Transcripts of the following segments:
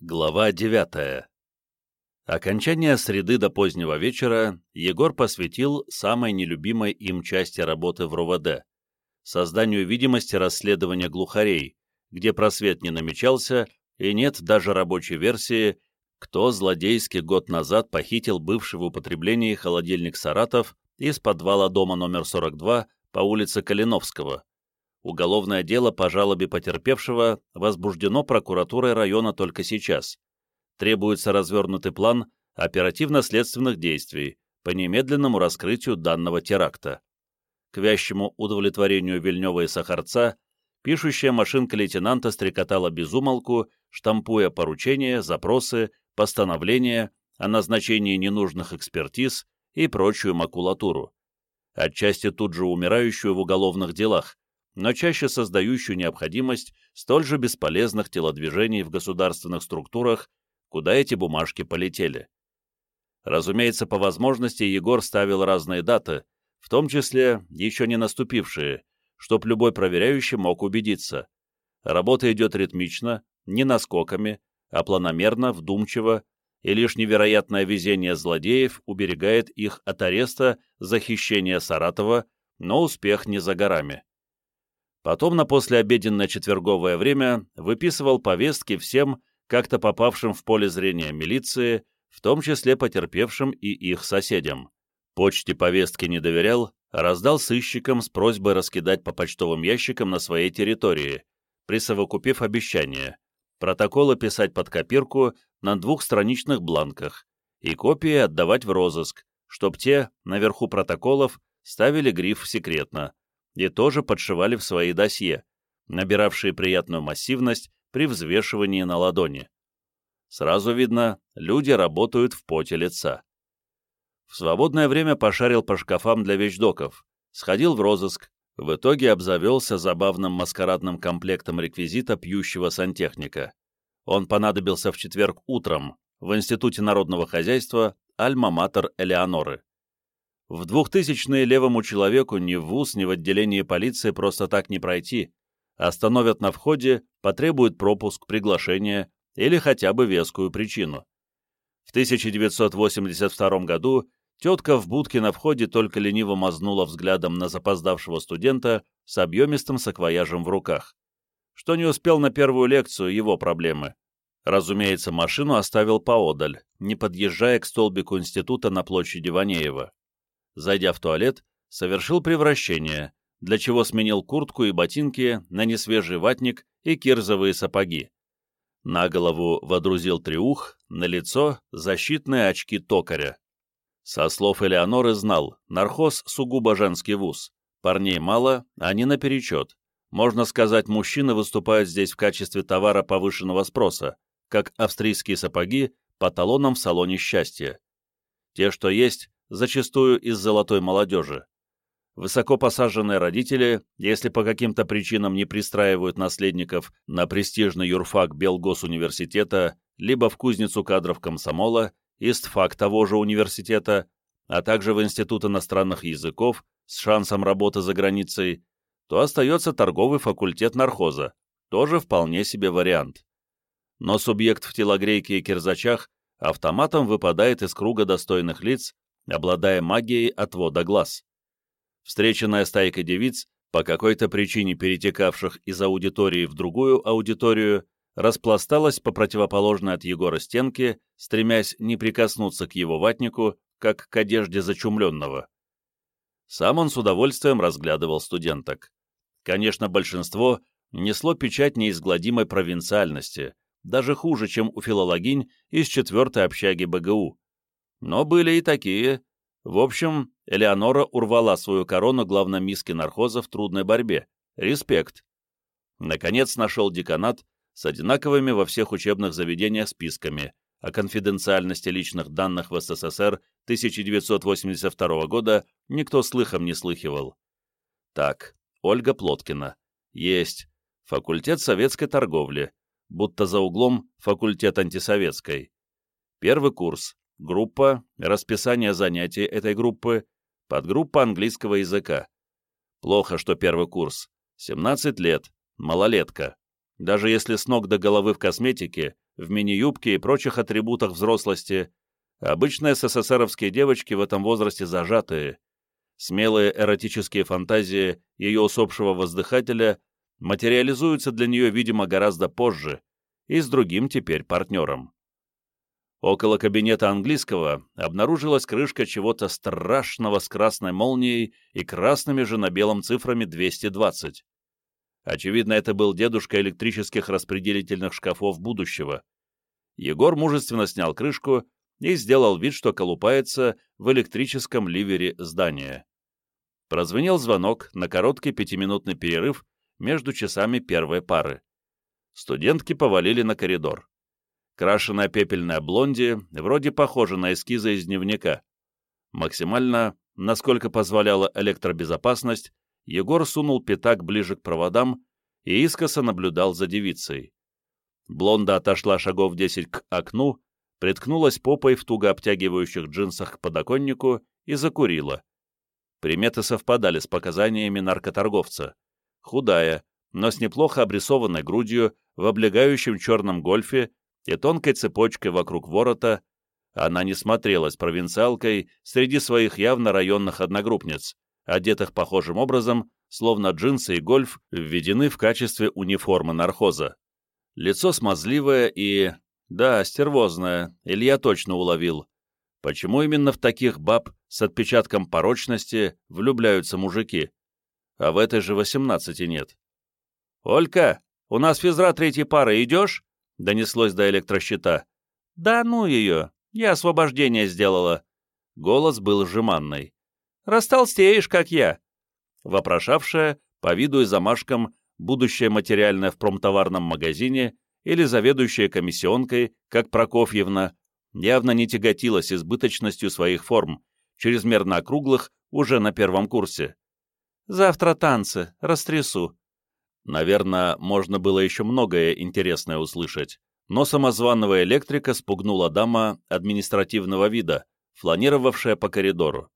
Глава 9. Окончание среды до позднего вечера Егор посвятил самой нелюбимой им части работы в РОВД — созданию видимости расследования глухарей, где просвет не намечался и нет даже рабочей версии, кто злодейский год назад похитил бывший в употреблении холодильник «Саратов» из подвала дома номер 42 по улице Калиновского. Уголовное дело по жалобе потерпевшего возбуждено прокуратурой района только сейчас. Требуется развернутый план оперативно-следственных действий по немедленному раскрытию данного теракта. К вящему удовлетворению Вильнева и Сахарца пишущая машинка лейтенанта стрекотала безумолку, штампуя поручения, запросы, постановления о назначении ненужных экспертиз и прочую макулатуру, отчасти тут же умирающую в уголовных делах, но чаще создающую необходимость столь же бесполезных телодвижений в государственных структурах, куда эти бумажки полетели. Разумеется, по возможности Егор ставил разные даты, в том числе еще не наступившие, чтоб любой проверяющий мог убедиться. Работа идет ритмично, не наскоками, а планомерно, вдумчиво, и лишь невероятное везение злодеев уберегает их от ареста за хищение Саратова, но успех не за горами. Потом на послеобеденное четверговое время выписывал повестки всем, как-то попавшим в поле зрения милиции, в том числе потерпевшим и их соседям. Почте повестки не доверял, а раздал сыщикам с просьбой раскидать по почтовым ящикам на своей территории, присовокупив обещание протоколы писать под копирку на двухстраничных бланках и копии отдавать в розыск, чтоб те, наверху протоколов, ставили гриф «секретно», и тоже подшивали в свои досье, набиравшие приятную массивность при взвешивании на ладони. Сразу видно, люди работают в поте лица. В свободное время пошарил по шкафам для вещдоков, сходил в розыск, в итоге обзавелся забавным маскарадным комплектом реквизита пьющего сантехника. Он понадобился в четверг утром в Институте народного хозяйства Альма-Матер Элеоноры. В двухтысячные левому человеку ни в ВУЗ, ни в отделении полиции просто так не пройти. Остановят на входе, потребуют пропуск, приглашение или хотя бы вескую причину. В 1982 году тетка в будке на входе только лениво мазнула взглядом на запоздавшего студента с объемистым саквояжем в руках. Что не успел на первую лекцию, его проблемы. Разумеется, машину оставил поодаль, не подъезжая к столбику института на площади Ванеева зайдя в туалет, совершил превращение, для чего сменил куртку и ботинки на несвежий ватник и кирзовые сапоги. На голову водрузил триух, на лицо — защитные очки токаря. Со слов Элеоноры знал, нархоз — сугубо женский вуз. Парней мало, они наперечет. Можно сказать, мужчины выступают здесь в качестве товара повышенного спроса, как австрийские сапоги по талонам в салоне счастья. Те, что есть, зачастую из золотой молодежи. Высоко посаженные родители, если по каким-то причинам не пристраивают наследников на престижный юрфак Белгосуниверситета либо в кузницу кадров комсомола, истфак того же университета, а также в Институт иностранных языков с шансом работы за границей, то остается торговый факультет нархоза, тоже вполне себе вариант. Но субъект в телогрейке и кирзачах автоматом выпадает из круга достойных лиц, обладая магией отвода глаз. Встреченная стайка девиц, по какой-то причине перетекавших из аудитории в другую аудиторию, распласталась по противоположной от Егора стенке, стремясь не прикоснуться к его ватнику, как к одежде зачумленного. Сам он с удовольствием разглядывал студенток. Конечно, большинство несло печать неизгладимой провинциальности, даже хуже, чем у филологинь из четвертой общаги БГУ. Но были и такие. В общем, Элеонора урвала свою корону главной миски нархоза в трудной борьбе. Респект. Наконец нашел деканат с одинаковыми во всех учебных заведениях списками о конфиденциальности личных данных в СССР 1982 года никто слыхом не слыхивал. Так, Ольга Плоткина. Есть. Факультет советской торговли. Будто за углом факультет антисоветской. Первый курс. Группа, расписание занятий этой группы, подгруппа английского языка. Плохо, что первый курс. 17 лет, малолетка. Даже если с ног до головы в косметике, в мини-юбке и прочих атрибутах взрослости, обычно СССРовские девочки в этом возрасте зажатые. Смелые эротические фантазии ее усопшего воздыхателя материализуются для нее, видимо, гораздо позже, и с другим теперь партнером. Около кабинета английского обнаружилась крышка чего-то страшного с красной молнией и красными же на белом цифрами 220. Очевидно, это был дедушка электрических распределительных шкафов будущего. Егор мужественно снял крышку и сделал вид, что колупается в электрическом ливере здания. Прозвенел звонок на короткий пятиминутный перерыв между часами первой пары. Студентки повалили на коридор. Крашеная пепельная блонди вроде похожа на эскизы из дневника. Максимально, насколько позволяла электробезопасность, Егор сунул пятак ближе к проводам и искоса наблюдал за девицей. Блонда отошла шагов десять к окну, приткнулась попой в туго обтягивающих джинсах к подоконнику и закурила. Приметы совпадали с показаниями наркоторговца. Худая, но с неплохо обрисованной грудью, в облегающем черном гольфе и тонкой цепочкой вокруг ворота, она не смотрелась провинциалкой среди своих явно районных одногруппниц, одетых похожим образом, словно джинсы и гольф введены в качестве униформы нархоза. Лицо смазливое и... да, стервозное, Илья точно уловил. Почему именно в таких баб с отпечатком порочности влюбляются мужики? А в этой же восемнадцати нет. «Олька, у нас физра третьей пары, идешь?» — донеслось до электрощита. «Да ну ее, я освобождение сделала». Голос был жеманный. «Растолстеешь, как я». Вопрошавшая, по виду и замашкам, будущее материальное в промтоварном магазине или заведующая комиссионкой, как Прокофьевна, явно не тяготилась избыточностью своих форм, чрезмерно округлых уже на первом курсе. «Завтра танцы, растрясу». Наверное, можно было еще многое интересное услышать, но самозванного электрика спугнула дама административного вида, фланировавшая по коридору.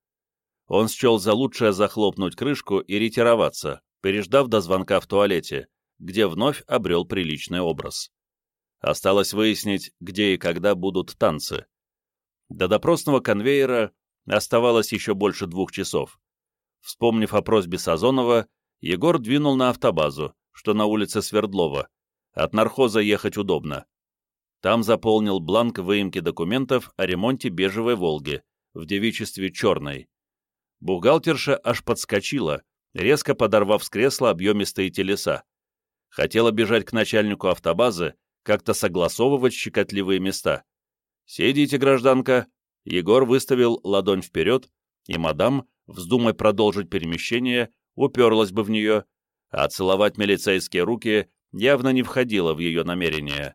Он счел за лучшее захлопнуть крышку и ретироваться, переждав до звонка в туалете, где вновь обрел приличный образ. Осталось выяснить, где и когда будут танцы. До допросного конвейера оставалось еще больше двух часов. Вспомнив о просьбе Сазонова, Егор двинул на автобазу, что на улице Свердлова. От нархоза ехать удобно. Там заполнил бланк выемки документов о ремонте бежевой «Волги» в девичестве черной. Бухгалтерша аж подскочила, резко подорвав с кресла объемистые телеса. Хотела бежать к начальнику автобазы, как-то согласовывать щекотливые места. «Сидите, гражданка!» Егор выставил ладонь вперед, и мадам, вздумай продолжить перемещение, уперлась бы в нее, а целовать милицейские руки явно не входило в ее намерение.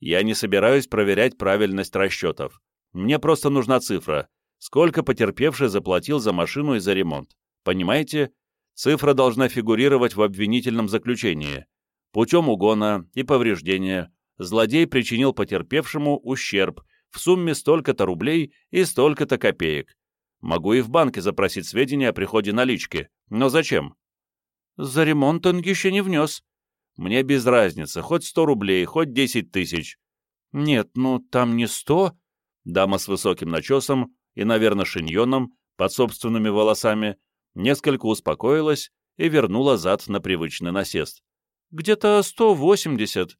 Я не собираюсь проверять правильность расчетов. Мне просто нужна цифра. Сколько потерпевший заплатил за машину и за ремонт. Понимаете? Цифра должна фигурировать в обвинительном заключении. Путем угона и повреждения злодей причинил потерпевшему ущерб в сумме столько-то рублей и столько-то копеек. Могу и в банке запросить сведения о приходе налички. Но зачем? За ремонт он еще не внес. Мне без разницы, хоть сто рублей, хоть десять тысяч. Нет, ну там не сто. Дама с высоким начесом и, наверное, шиньоном, под собственными волосами, несколько успокоилась и вернула зад на привычный насест. Где-то сто восемьдесят.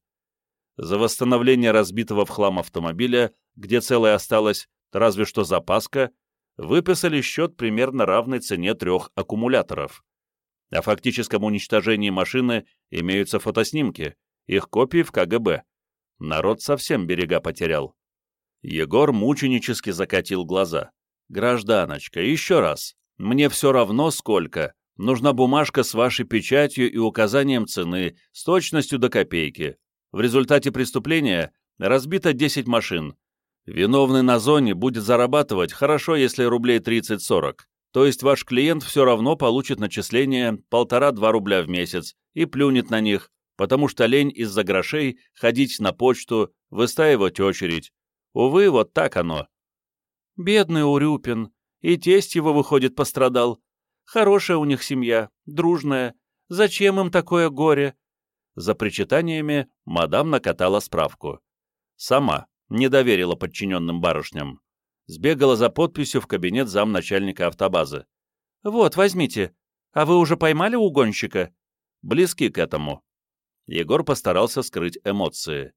За восстановление разбитого в хлам автомобиля, где целое осталось, разве что запаска, выписали счет примерно равной цене трех аккумуляторов. О фактическом уничтожении машины имеются фотоснимки, их копии в КГБ. Народ совсем берега потерял. Егор мученически закатил глаза. «Гражданочка, еще раз. Мне все равно сколько. Нужна бумажка с вашей печатью и указанием цены, с точностью до копейки. В результате преступления разбито 10 машин. Виновный на зоне будет зарабатывать хорошо, если рублей 30-40. То есть ваш клиент все равно получит начисление полтора-два рубля в месяц и плюнет на них, потому что лень из-за грошей ходить на почту, выстаивать очередь. Увы, вот так оно. Бедный Урюпин. И тесть его, выходит, пострадал. Хорошая у них семья, дружная. Зачем им такое горе? За причитаниями мадам накатала справку. Сама, не доверила подчиненным барышням. Сбегала за подписью в кабинет замначальника автобазы. «Вот, возьмите. А вы уже поймали угонщика?» «Близки к этому». Егор постарался скрыть эмоции.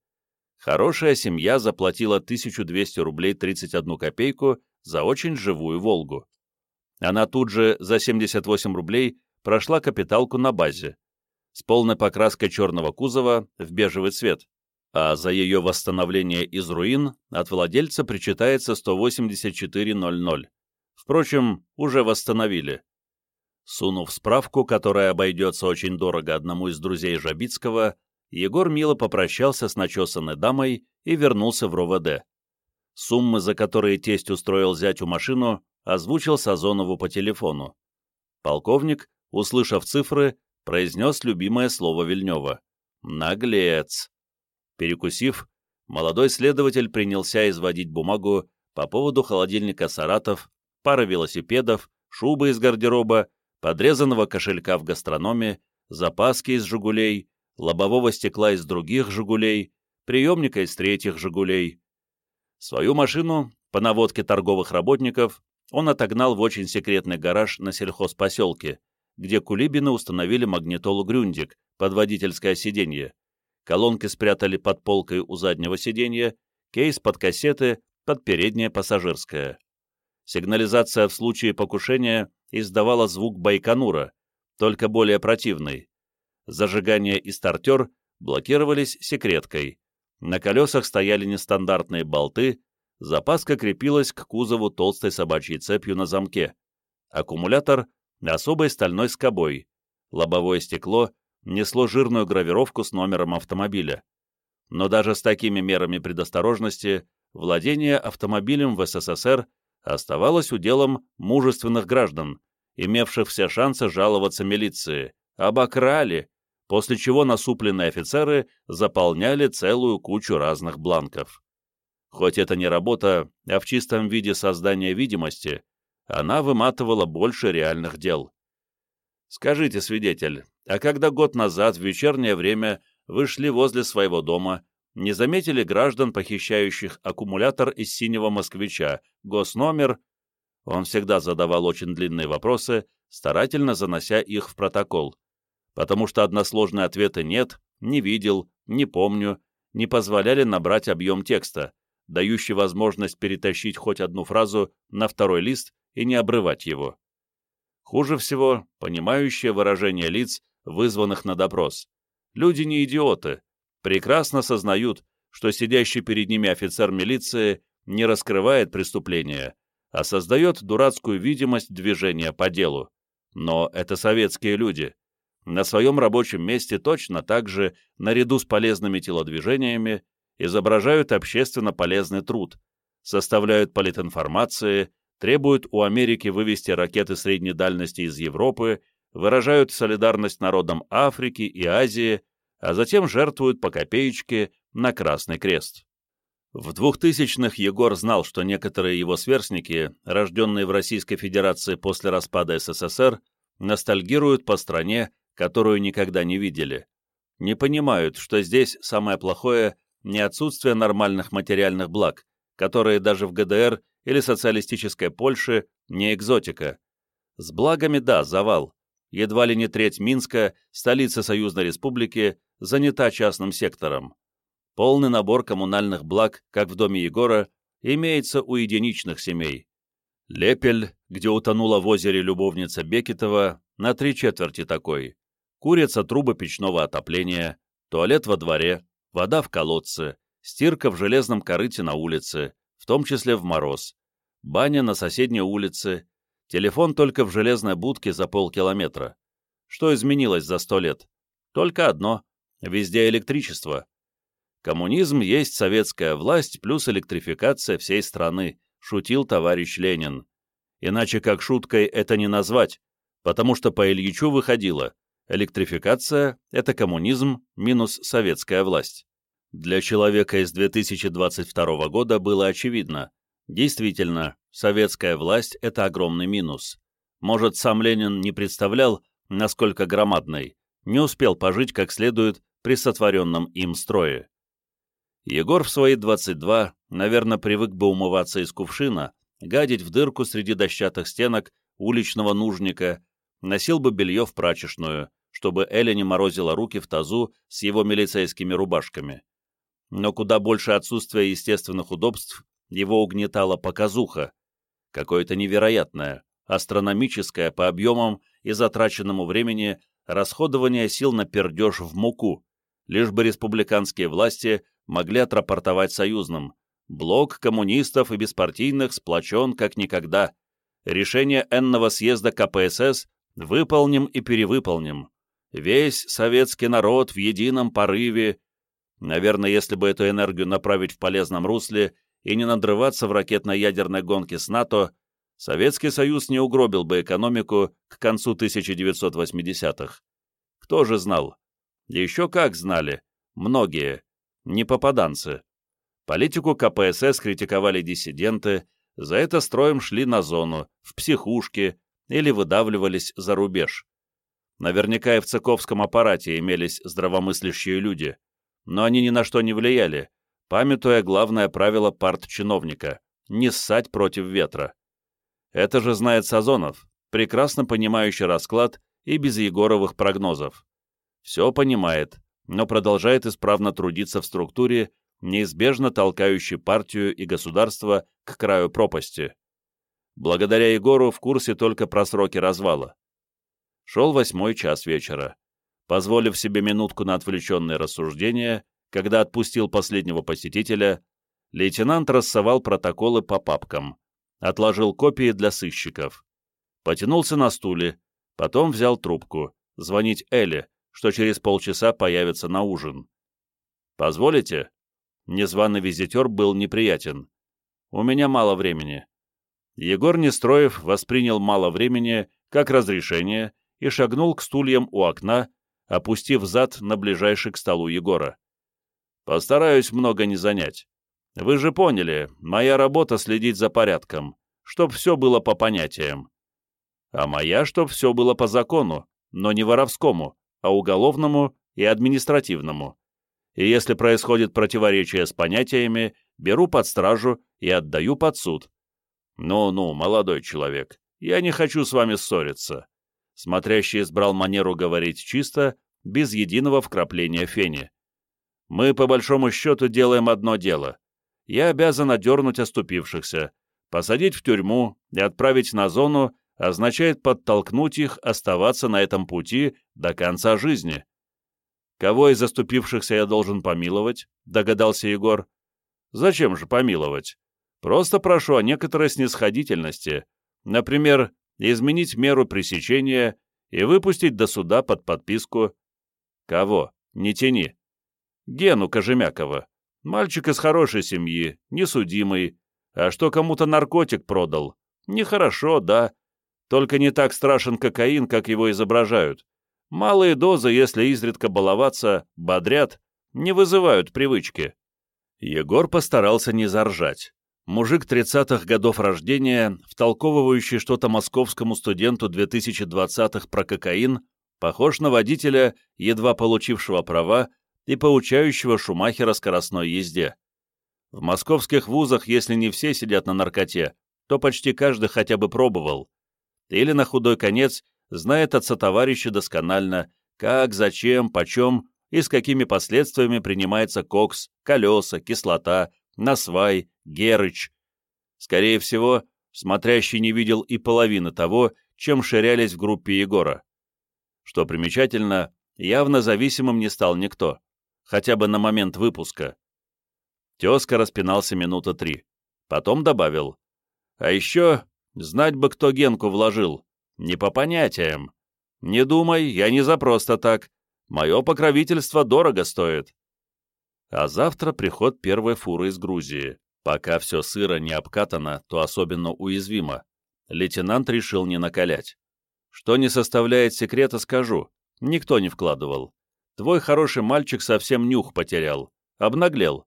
Хорошая семья заплатила 1200 рублей 31 копейку за очень живую «Волгу». Она тут же за 78 рублей прошла капиталку на базе с полной покраской черного кузова в бежевый цвет, а за ее восстановление из руин от владельца причитается 184.00. Впрочем, уже восстановили. Сунув справку, которая обойдется очень дорого одному из друзей Жабицкого, Егор мило попрощался с начесанной дамой и вернулся в РОВД. Суммы, за которые тесть устроил зятю машину, озвучил Сазонову по телефону. Полковник, услышав цифры, произнес любимое слово Вильнева. «Наглец!» Перекусив, молодой следователь принялся изводить бумагу по поводу холодильника «Саратов», пары велосипедов, шубы из гардероба, подрезанного кошелька в гастрономе, запаски из «Жигулей», лобового стекла из других «Жигулей», приемника из третьих «Жигулей». Свою машину, по наводке торговых работников, он отогнал в очень секретный гараж на сельхозпоселке, где Кулибины установили магнитолу «Грюндик» под водительское сиденье. Колонки спрятали под полкой у заднего сиденья, кейс под кассеты, под переднее пассажирское. Сигнализация в случае покушения издавала звук Байконура, только более противный. Зажигание и стартер блокировались секреткой. На колесах стояли нестандартные болты, запаска крепилась к кузову толстой собачьей цепью на замке. Аккумулятор особой стальной скобой. Лобовое стекло несло жирную гравировку с номером автомобиля. Но даже с такими мерами предосторожности владение автомобилем в СССР оставалось уделом мужественных граждан, имевших все шансы жаловаться милиции. Обокрали, после чего насупленные офицеры заполняли целую кучу разных бланков. Хоть это не работа, а в чистом виде создания видимости, она выматывала больше реальных дел. Скажите, свидетель, а когда год назад в вечернее время вы шли возле своего дома, не заметили граждан, похищающих аккумулятор из синего москвича, госномер? Он всегда задавал очень длинные вопросы, старательно занося их в протокол, потому что односложные ответы «нет», «не видел», «не помню» не позволяли набрать объем текста, дающий возможность перетащить хоть одну фразу на второй лист и не обрывать его. Хуже всего понимающее выражение лиц, вызванных на допрос. Люди не идиоты, прекрасно сознают, что сидящий перед ними офицер милиции не раскрывает преступления, а создает дурацкую видимость движения по делу. Но это советские люди. На своем рабочем месте точно так же, наряду с полезными телодвижениями, изображают общественно полезный труд, составляют политинформации, требуют у Америки вывести ракеты средней дальности из Европы, выражают солидарность народам Африки и Азии, а затем жертвуют по копеечке на Красный Крест. В 2000-х Егор знал, что некоторые его сверстники, рожденные в Российской Федерации после распада СССР, ностальгируют по стране, которую никогда не видели. Не понимают, что здесь самое плохое не отсутствие нормальных материальных благ, которые даже в ГДР или социалистической Польши не экзотика. С благами, да, завал. Едва ли не треть Минска, столицы Союзной Республики, занята частным сектором. Полный набор коммунальных благ, как в доме Егора, имеется у единичных семей. Лепель, где утонула в озере любовница Бекетова, на три четверти такой. Курица трубы печного отопления, туалет во дворе, вода в колодце, стирка в железном корыте на улице, в том числе в мороз, баня на соседней улице, телефон только в железной будке за полкилометра. Что изменилось за сто лет? Только одно — везде электричество. Коммунизм есть советская власть плюс электрификация всей страны, шутил товарищ Ленин. Иначе как шуткой это не назвать, потому что по Ильичу выходило, электрификация — это коммунизм минус советская власть. Для человека из 2022 года было очевидно. Действительно, советская власть — это огромный минус. Может, сам Ленин не представлял, насколько громадной, не успел пожить как следует при сотворенном им строе. Егор в свои 22, наверное, привык бы умываться из кувшина, гадить в дырку среди дощатых стенок уличного нужника, носил бы белье в прачечную, чтобы Эля не морозила руки в тазу с его милицейскими рубашками. Но куда больше отсутствия естественных удобств его угнетала показуха, какое-то невероятное, астрономическое по объемам и затраченному времени расходование сил на пердеж в муку, лишь бы республиканские власти могли отрапортовать союзным. Блок коммунистов и беспартийных сплочен как никогда. Решение энного съезда КПСС выполним и перевыполним. Весь советский народ в едином порыве. Наверное, если бы эту энергию направить в полезном русле и не надрываться в ракетно-ядерной гонке с НАТО, Советский Союз не угробил бы экономику к концу 1980-х. Кто же знал? Еще как знали. Многие. Не попаданцы. Политику КПСС критиковали диссиденты, за это строем шли на зону, в психушки или выдавливались за рубеж. Наверняка и в цыковском аппарате имелись здравомыслящие люди, но они ни на что не влияли, памятуя главное правило партчиновника — не ссать против ветра. Это же знает Сазонов, прекрасно понимающий расклад и без Егоровых прогнозов. Все понимает, но продолжает исправно трудиться в структуре, неизбежно толкающей партию и государство к краю пропасти. Благодаря Егору в курсе только про сроки развала. Шел восьмой час вечера. Позволив себе минутку на отвлеченные рассуждения, когда отпустил последнего посетителя, лейтенант рассовал протоколы по папкам отложил копии для сыщиков. Потянулся на стуле, потом взял трубку, звонить Эле, что через полчаса появится на ужин. «Позволите?» Незваный визитер был неприятен. «У меня мало времени». Егор Нестроев воспринял мало времени как разрешение и шагнул к стульям у окна, опустив зад на ближайший к столу Егора. «Постараюсь много не занять. Вы же поняли, моя работа следить за порядком, чтоб все было по понятиям. А моя, чтоб все было по закону, но не воровскому, а уголовному и административному. И если происходит противоречие с понятиями, беру под стражу и отдаю под суд. Ну-ну, молодой человек, я не хочу с вами ссориться. Смотрящий избрал манеру говорить чисто, без единого вкрапления фени. Мы, по большому счету, делаем одно дело я обязан одернуть оступившихся. Посадить в тюрьму и отправить на зону означает подтолкнуть их оставаться на этом пути до конца жизни. Кого из заступившихся я должен помиловать? Догадался Егор. Зачем же помиловать? Просто прошу о некоторой снисходительности. Например, изменить меру пресечения и выпустить до суда под подписку. Кого? Не тяни. Гену Кожемякова. Мальчик из хорошей семьи, несудимый. А что кому-то наркотик продал? Нехорошо, да. Только не так страшен кокаин, как его изображают. Малые дозы, если изредка баловаться, бодрят, не вызывают привычки. Егор постарался не заржать. Мужик 30-х годов рождения, втолковывающий что-то московскому студенту 2020-х про кокаин, похож на водителя, едва получившего права, и поучающего Шумахера скоростной езде. В московских вузах, если не все сидят на наркоте, то почти каждый хотя бы пробовал. Или на худой конец знает отца товарища досконально, как, зачем, почем и с какими последствиями принимается кокс, колеса, кислота, насвай, герыч. Скорее всего, смотрящий не видел и половины того, чем ширялись в группе Егора. Что примечательно, явно зависимым не стал никто хотя бы на момент выпуска. Тезка распинался минута три. Потом добавил. А еще знать бы, кто Генку вложил. Не по понятиям. Не думай, я не за просто так. Мое покровительство дорого стоит. А завтра приход первой фуры из Грузии. Пока все сыро не обкатано, то особенно уязвимо. Лейтенант решил не накалять. Что не составляет секрета, скажу. Никто не вкладывал. Твой хороший мальчик совсем нюх потерял. Обнаглел.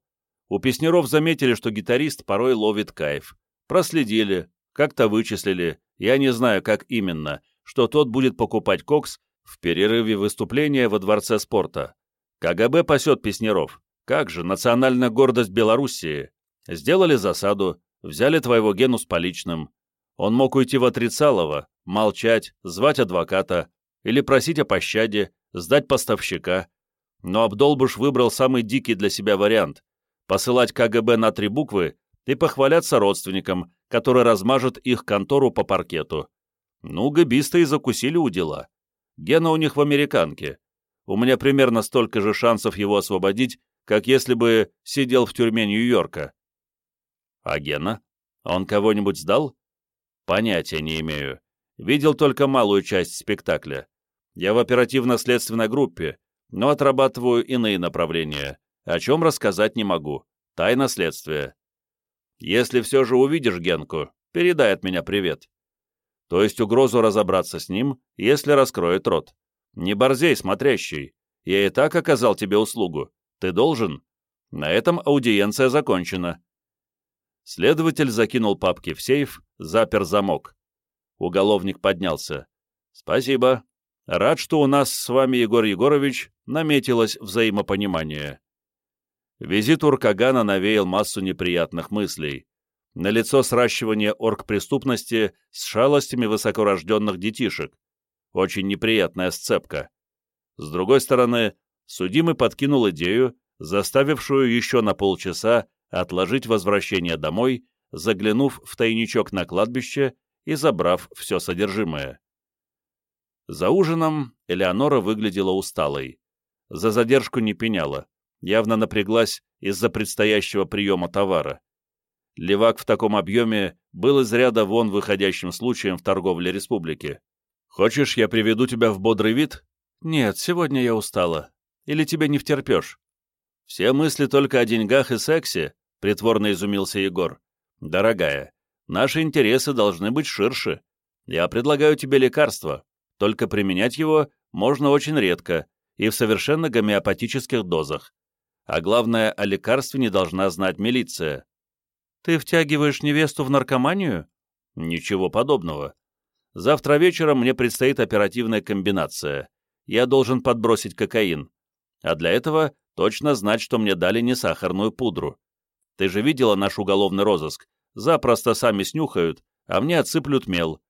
У песнеров заметили, что гитарист порой ловит кайф. Проследили, как-то вычислили, я не знаю, как именно, что тот будет покупать кокс в перерыве выступления во Дворце спорта. КГБ пасет песнеров. Как же, национальная гордость Белоруссии. Сделали засаду, взяли твоего Гену с поличным. Он мог уйти в отрицалово, молчать, звать адвоката или просить о пощаде, сдать поставщика. Но Абдолбуш выбрал самый дикий для себя вариант — посылать КГБ на три буквы и похваляться родственникам, которые размажут их контору по паркету. Ну, габисты и закусили у дела. Гена у них в американке. У меня примерно столько же шансов его освободить, как если бы сидел в тюрьме Нью-Йорка. А Гена? Он кого-нибудь сдал? Понятия не имею. Видел только малую часть спектакля. Я в оперативно-следственной группе, но отрабатываю иные направления, о чем рассказать не могу. Тайна следствия. Если все же увидишь Генку, передай от меня привет. То есть угрозу разобраться с ним, если раскроет рот. Не борзей, смотрящий. Я и так оказал тебе услугу. Ты должен. На этом аудиенция закончена. Следователь закинул папки в сейф, запер замок. Уголовник поднялся. «Спасибо. Рад, что у нас с вами, Егор Егорович, наметилось взаимопонимание». Визит Уркагана навеял массу неприятных мыслей. На лицо сращивание оргпреступности с шалостями высокорожденных детишек. Очень неприятная сцепка. С другой стороны, судимый подкинул идею, заставившую еще на полчаса отложить возвращение домой, заглянув в тайничок на кладбище и забрав все содержимое. За ужином Элеонора выглядела усталой. За задержку не пеняла, явно напряглась из-за предстоящего приема товара. Левак в таком объеме был из ряда вон выходящим случаем в торговле республики. «Хочешь, я приведу тебя в бодрый вид?» «Нет, сегодня я устала. Или тебе не втерпешь?» «Все мысли только о деньгах и сексе», — притворно изумился Егор. «Дорогая, наши интересы должны быть ширше. Я предлагаю тебе лекарство, только применять его можно очень редко и в совершенно гомеопатических дозах. А главное, о лекарстве не должна знать милиция». «Ты втягиваешь невесту в наркоманию?» «Ничего подобного. Завтра вечером мне предстоит оперативная комбинация. Я должен подбросить кокаин. А для этого точно знать, что мне дали не сахарную пудру. Ты же видела наш уголовный розыск? Запросто сами снюхают, а мне отсыплют мел.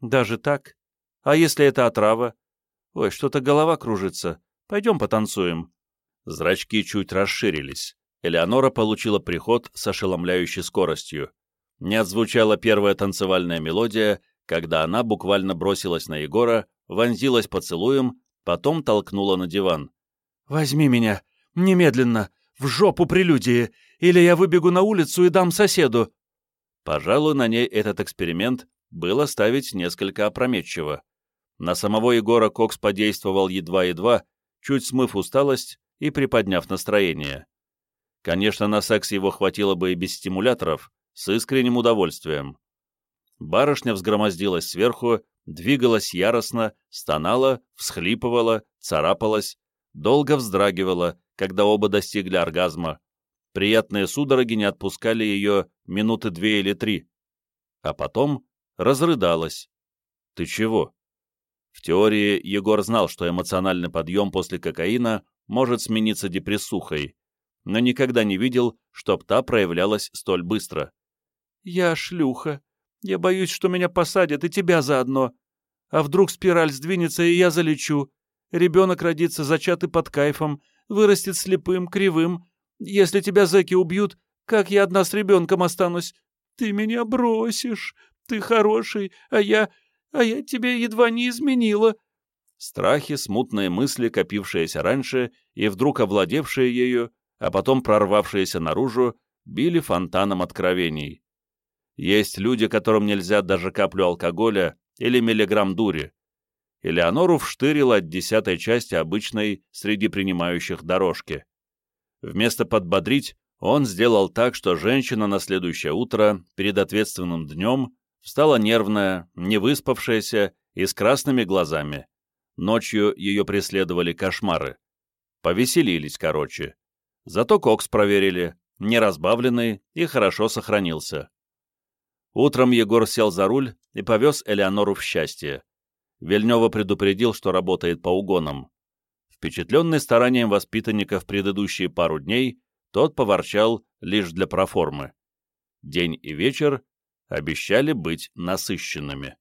Даже так? А если это отрава? Ой, что-то голова кружится. Пойдем потанцуем. Зрачки чуть расширились. Элеонора получила приход с ошеломляющей скоростью. Не отзвучала первая танцевальная мелодия, когда она буквально бросилась на Егора, вонзилась поцелуем, потом толкнула на диван. «Возьми меня! Немедленно! В жопу прелюдии! Или я выбегу на улицу и дам соседу!» Пожалуй, на ней этот эксперимент было ставить несколько опрометчиво. На самого Егора Кокс подействовал едва-едва, чуть смыв усталость и приподняв настроение. Конечно, на секс его хватило бы и без стимуляторов, с искренним удовольствием. Барышня взгромоздилась сверху, двигалась яростно, стонала, всхлипывала, царапалась, долго вздрагивала, когда оба достигли оргазма. Приятные судороги не отпускали ее минуты две или три. А потом разрыдалась. «Ты чего?» В теории Егор знал, что эмоциональный подъем после кокаина может смениться депрессухой, но никогда не видел, чтоб та проявлялась столь быстро. «Я шлюха», я боюсь, что меня посадят, и тебя заодно. А вдруг спираль сдвинется, и я залечу. Ребенок родится зачатый под кайфом, вырастет слепым, кривым. Если тебя зэки убьют, как я одна с ребенком останусь? Ты меня бросишь. Ты хороший, а я... а я тебе едва не изменила. Страхи, смутные мысли, копившиеся раньше и вдруг овладевшие ею, а потом прорвавшиеся наружу, били фонтаном откровений. Есть люди, которым нельзя даже каплю алкоголя или миллиграмм дури. Элеонору вштырило от десятой части обычной среди принимающих дорожки. Вместо подбодрить, он сделал так, что женщина на следующее утро, перед ответственным днем, встала нервная, невыспавшаяся и с красными глазами. Ночью ее преследовали кошмары. Повеселились, короче. Зато кокс проверили, не разбавленный и хорошо сохранился. Утром Егор сел за руль и повез Элеонору в счастье. Вельнева предупредил, что работает по угонам. В Впечатленный старанием воспитанников предыдущие пару дней, тот поворчал лишь для проформы. День и вечер обещали быть насыщенными.